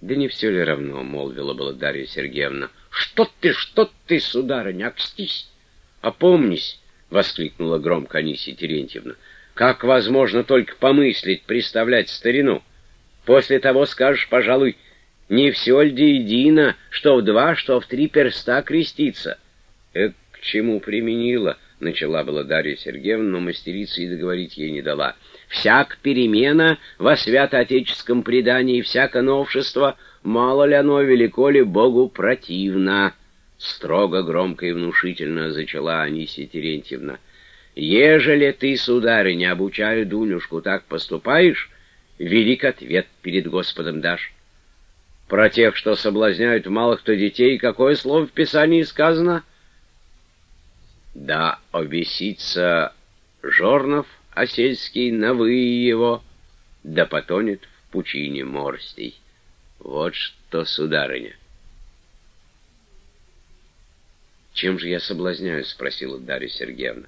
Да не все ли равно, — молвила была Дарья Сергеевна. Что ты, что ты, сударыня, окстись! Опомнись! — воскликнула громко Анисия Терентьевна. Как возможно только помыслить, представлять старину? После того скажешь, пожалуй, не все ль едино, что в два, что в три перста креститься. Э, к чему применила? — начала была Дарья Сергеевна, но мастерица и договорить ей не дала. «Всяк перемена во свято-отеческом предании, всяко новшество, мало ли оно, велико ли Богу противно!» Строго, громко и внушительно зачала Анисия Терентьевна. Ежели ты, сударыня, обучая Дунюшку, так поступаешь, велик ответ перед Господом дашь. Про тех, что соблазняют малых то детей, какое слово в Писании сказано? Да обесится Жорнов осельский на вы его, да потонет в пучине морстей. Вот что, сударыня. «Чем же я соблазняюсь?» — спросила Дарья Сергеевна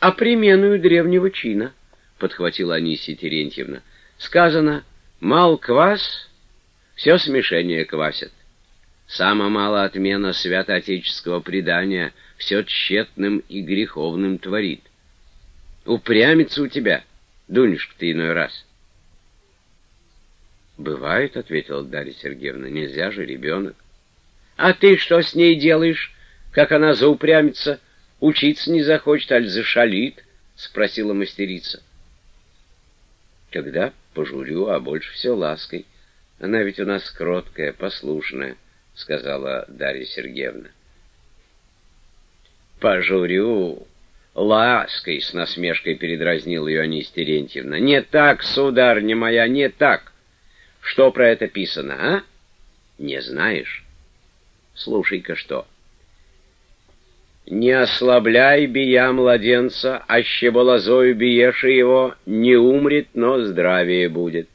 а применую древнего чина, — подхватила Анисия Терентьевна. Сказано, мал квас, все смешение квасят. Сама мало отмена святоотеческого предания все тщетным и греховным творит. Упрямится у тебя, Дунюшка, ты иной раз. «Бывает», — ответила Дарья Сергеевна, — «нельзя же, ребенок». «А ты что с ней делаешь, как она заупрямится?» Учиться не захочет, аль зашалит? — спросила мастерица. Когда пожурю, а больше все лаской. Она ведь у нас кроткая, послушная, — сказала Дарья Сергеевна. Пожурю, лаской, — с насмешкой передразнил ее Анис Терентьевна. Не так, сударня моя, не так. Что про это писано, а? Не знаешь? Слушай-ка что. — не ослабляй бия младенца, аще лозою биеши его, не умрет, но здравие будет.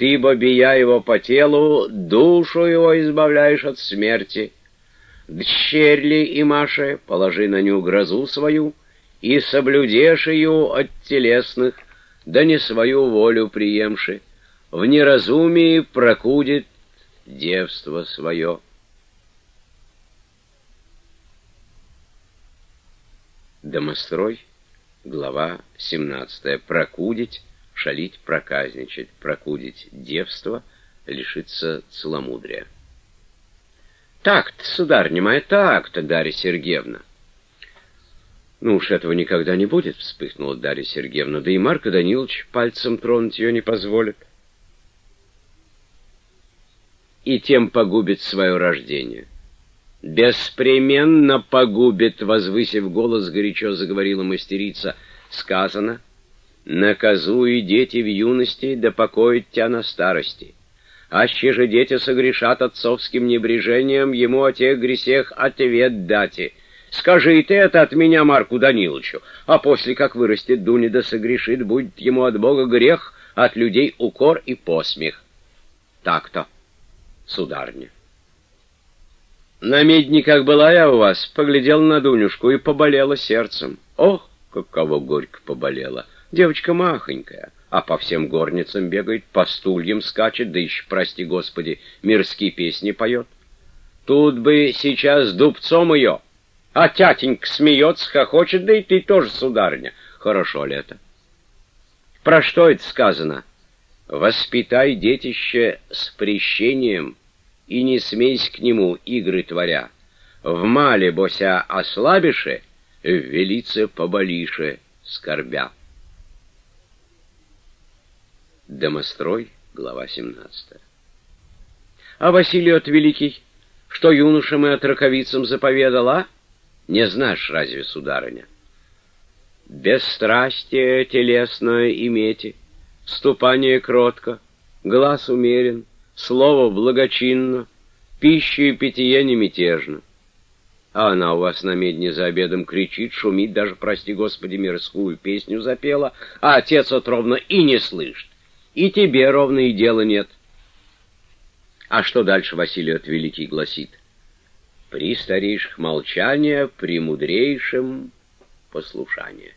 Ты бо бия его по телу, душу его избавляешь от смерти. Дщерли и Маше, положи на ню грозу свою, и соблюдешь ее от телесных, да не свою волю приемши. В неразумии прокудит девство свое. Домострой, глава 17. Прокудить, шалить, проказничать, прокудить девство, лишиться целомудрия. Так-то, сударыня моя, так-то, Дарья Сергеевна. Ну уж этого никогда не будет, вспыхнула Дарья Сергеевна, да и Марко Данилович пальцем тронуть ее не позволит. И тем погубит свое рождение. «Беспременно погубит», — возвысив голос, горячо заговорила мастерица. «Сказано, наказуй дети в юности, да покоит тебя на старости. Аще же дети согрешат отцовским небрежением, ему о тех гресех ответ дати. Скажи ты это от меня Марку Даниловичу, а после, как вырастет Дуня да согрешит, будет ему от Бога грех, от людей укор и посмех. Так-то, сударня. На медниках была я у вас, поглядел на Дунюшку и поболела сердцем. Ох, каково горько поболела. Девочка махонькая, а по всем горницам бегает, по стульям скачет, да еще, прости господи, мирские песни поет. Тут бы сейчас дубцом ее, а тятенька смеется, хохочет, да и ты тоже, сударыня. Хорошо ли это? Про что это сказано? Воспитай детище с прещением, и не смейся к нему, игры творя. В мале бося ослабише, в велице поболише, скорбя. Домострой, глава 17. А Василий от Великий, что юношам и отраковицам заповедала, не знаешь разве, сударыня? Бесстрастие телесное имейте, ступание кротко, глаз умерен, слово благочинно, пища и питье не мятежно. А она у вас на медне за обедом кричит, шумит, даже, прости господи, мирскую песню запела, а отец от ровно и не слышит. И тебе ровно и дела нет. А что дальше Василий от Великий гласит? При старейших молчания, при мудрейшем послушание.